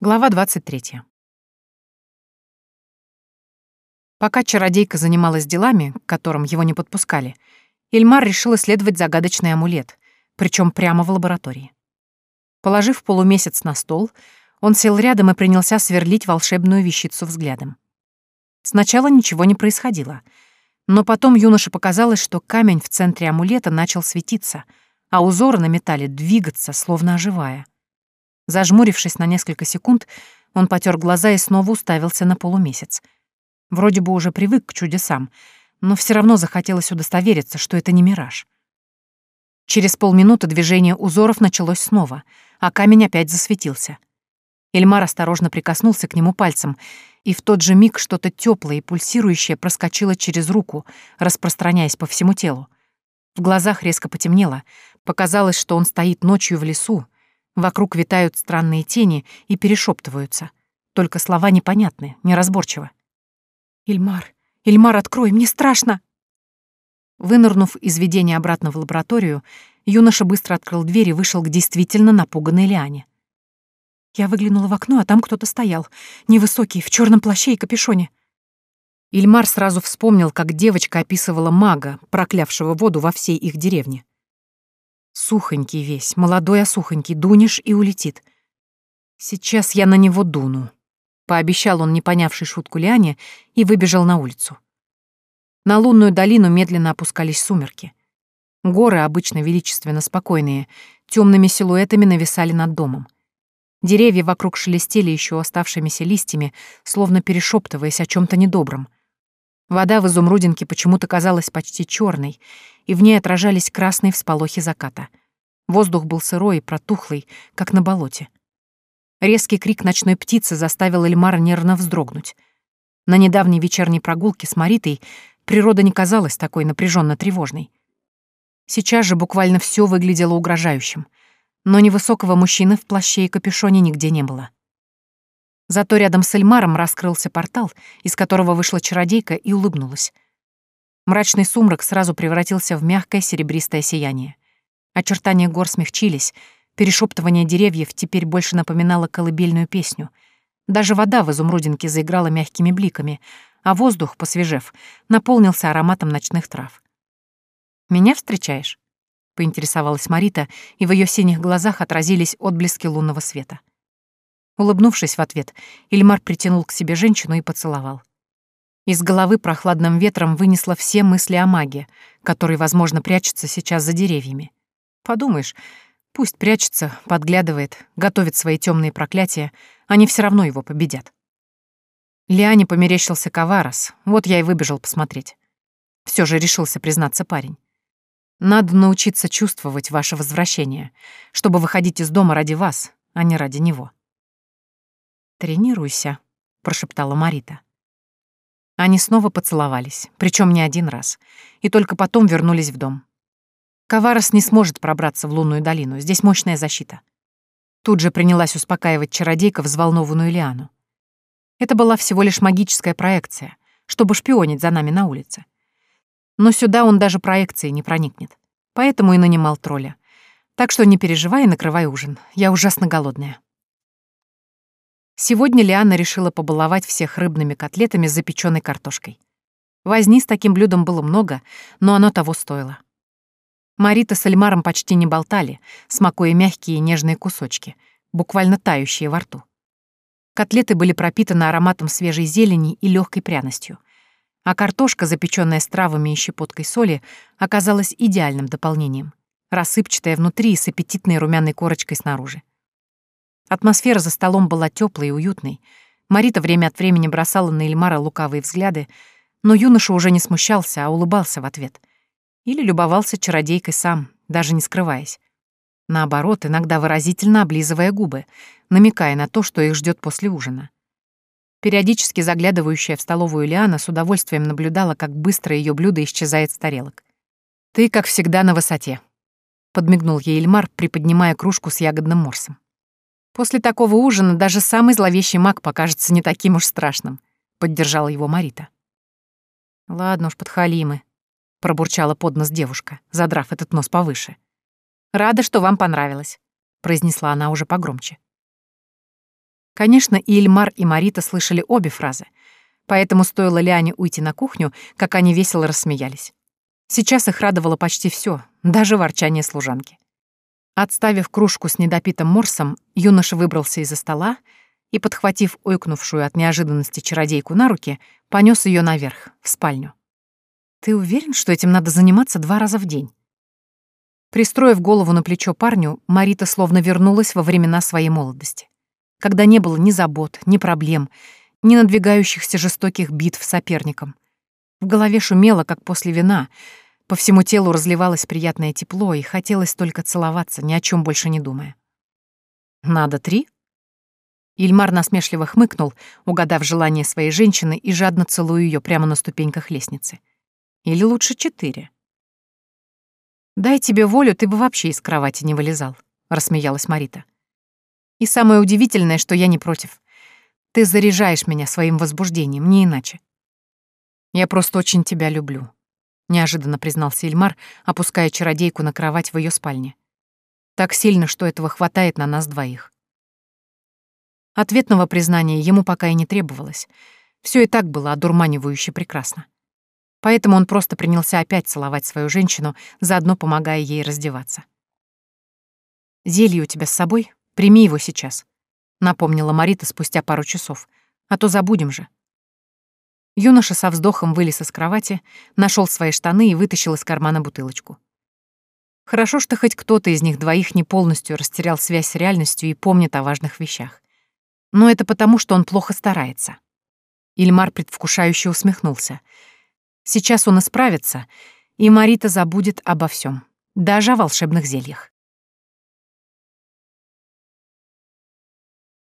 Глава 23. Пока чародейка занималась делами, к которым его не подпускали, Ильмар решил исследовать загадочный амулет, причем прямо в лаборатории. Положив полумесяц на стол, он сел рядом и принялся сверлить волшебную вещицу взглядом. Сначала ничего не происходило, но потом юноше показалось, что камень в центре амулета начал светиться, а узоры на металле двигаться, словно оживая — Зажмурившись на несколько секунд, он потер глаза и снова уставился на полумесяц. Вроде бы уже привык к чудесам, но все равно захотелось удостовериться, что это не мираж. Через полминуты движение узоров началось снова, а камень опять засветился. Эльмар осторожно прикоснулся к нему пальцем, и в тот же миг что-то теплое и пульсирующее проскочило через руку, распространяясь по всему телу. В глазах резко потемнело, показалось, что он стоит ночью в лесу, Вокруг витают странные тени и перешептываются. Только слова непонятны, неразборчивы. «Ильмар, Ильмар, открой, мне страшно!» Вынырнув из видения обратно в лабораторию, юноша быстро открыл дверь и вышел к действительно напуганной Лиане. Я выглянула в окно, а там кто-то стоял, невысокий, в черном плаще и капюшоне. Ильмар сразу вспомнил, как девочка описывала мага, проклявшего воду во всей их деревне. Сухонький весь, молодой, а сухонький, дунешь и улетит. Сейчас я на него дуну. Пообещал он не понявший шутку Лиане и выбежал на улицу. На лунную долину медленно опускались сумерки. Горы, обычно величественно спокойные, темными силуэтами нависали над домом. Деревья вокруг шелестели еще оставшимися листьями, словно перешептываясь о чем то недобром. Вода в изумрудинке почему-то казалась почти черной, и в ней отражались красные всполохи заката. Воздух был сырой и протухлый, как на болоте. Резкий крик ночной птицы заставил Эльмара нервно вздрогнуть. На недавней вечерней прогулке с Маритой природа не казалась такой напряженно тревожной. Сейчас же буквально все выглядело угрожающим, но невысокого мужчины в плаще и капюшоне нигде не было. Зато рядом с Эльмаром раскрылся портал, из которого вышла чародейка и улыбнулась. Мрачный сумрак сразу превратился в мягкое серебристое сияние. Очертания гор смягчились, перешептывание деревьев теперь больше напоминало колыбельную песню. Даже вода в изумрудинке заиграла мягкими бликами, а воздух, посвежев, наполнился ароматом ночных трав. «Меня встречаешь?» — поинтересовалась Марита, и в ее синих глазах отразились отблески лунного света. Улыбнувшись в ответ, Ильмар притянул к себе женщину и поцеловал. Из головы прохладным ветром вынесло все мысли о маге, который, возможно, прячется сейчас за деревьями. Подумаешь, пусть прячется, подглядывает, готовит свои темные проклятия, они все равно его победят. Лиане померещился Коварос, вот я и выбежал посмотреть. Все же решился признаться парень. Надо научиться чувствовать ваше возвращение, чтобы выходить из дома ради вас, а не ради него. «Тренируйся», — прошептала Марита. Они снова поцеловались, причем не один раз, и только потом вернулись в дом. Коварос не сможет пробраться в лунную долину, здесь мощная защита. Тут же принялась успокаивать чародейка взволнованную Лиану. Это была всего лишь магическая проекция, чтобы шпионить за нами на улице. Но сюда он даже проекцией не проникнет, поэтому и нанимал тролля. Так что не переживай и накрывай ужин, я ужасно голодная. Сегодня Лиана решила побаловать всех рыбными котлетами с запеченной картошкой. Возни с таким блюдом было много, но оно того стоило. Марита с Эльмаром почти не болтали, смакуя мягкие и нежные кусочки, буквально тающие во рту. Котлеты были пропитаны ароматом свежей зелени и легкой пряностью, а картошка, запеченная с травами и щепоткой соли, оказалась идеальным дополнением, рассыпчатая внутри и с аппетитной румяной корочкой снаружи. Атмосфера за столом была теплой и уютной. Марита время от времени бросала на Эльмара лукавые взгляды, но юноша уже не смущался, а улыбался в ответ. Или любовался чародейкой сам, даже не скрываясь. Наоборот, иногда выразительно облизывая губы, намекая на то, что их ждет после ужина. Периодически заглядывающая в столовую Лиана с удовольствием наблюдала, как быстро ее блюдо исчезает с тарелок. «Ты, как всегда, на высоте», — подмигнул ей Эльмар, приподнимая кружку с ягодным морсом. После такого ужина даже самый зловещий маг покажется не таким уж страшным, поддержала его Марита. Ладно уж, подхалимы, пробурчала под нос девушка, задрав этот нос повыше. Рада, что вам понравилось, произнесла она уже погромче. Конечно, и Ильмар, и Марита слышали обе фразы, поэтому стоило Лиане уйти на кухню, как они весело рассмеялись. Сейчас их радовало почти все, даже ворчание служанки. Отставив кружку с недопитым морсом, юноша выбрался из-за стола и, подхватив ойкнувшую от неожиданности чародейку на руки, понес ее наверх, в спальню. «Ты уверен, что этим надо заниматься два раза в день?» Пристроив голову на плечо парню, Марита словно вернулась во времена своей молодости, когда не было ни забот, ни проблем, ни надвигающихся жестоких битв соперником. В голове шумело, как после вина, по всему телу разливалось приятное тепло, и хотелось только целоваться, ни о чем больше не думая. «Надо три?» Ильмар насмешливо хмыкнул, угадав желание своей женщины и жадно целуя ее прямо на ступеньках лестницы. «Или лучше четыре?» «Дай тебе волю, ты бы вообще из кровати не вылезал», — рассмеялась Марита. «И самое удивительное, что я не против. Ты заряжаешь меня своим возбуждением, не иначе». «Я просто очень тебя люблю», — неожиданно признался Ильмар, опуская чародейку на кровать в ее спальне. «Так сильно, что этого хватает на нас двоих». Ответного признания ему пока и не требовалось. Все и так было одурманивающе прекрасно. Поэтому он просто принялся опять целовать свою женщину, заодно помогая ей раздеваться. «Зелье у тебя с собой? Прими его сейчас», — напомнила Марита спустя пару часов. «А то забудем же». Юноша со вздохом вылез из кровати, нашел свои штаны и вытащил из кармана бутылочку. Хорошо, что хоть кто-то из них двоих не полностью растерял связь с реальностью и помнит о важных вещах. Но это потому, что он плохо старается. Ильмар предвкушающе усмехнулся. Сейчас он исправится, и Марита забудет обо всем, даже о волшебных зельях.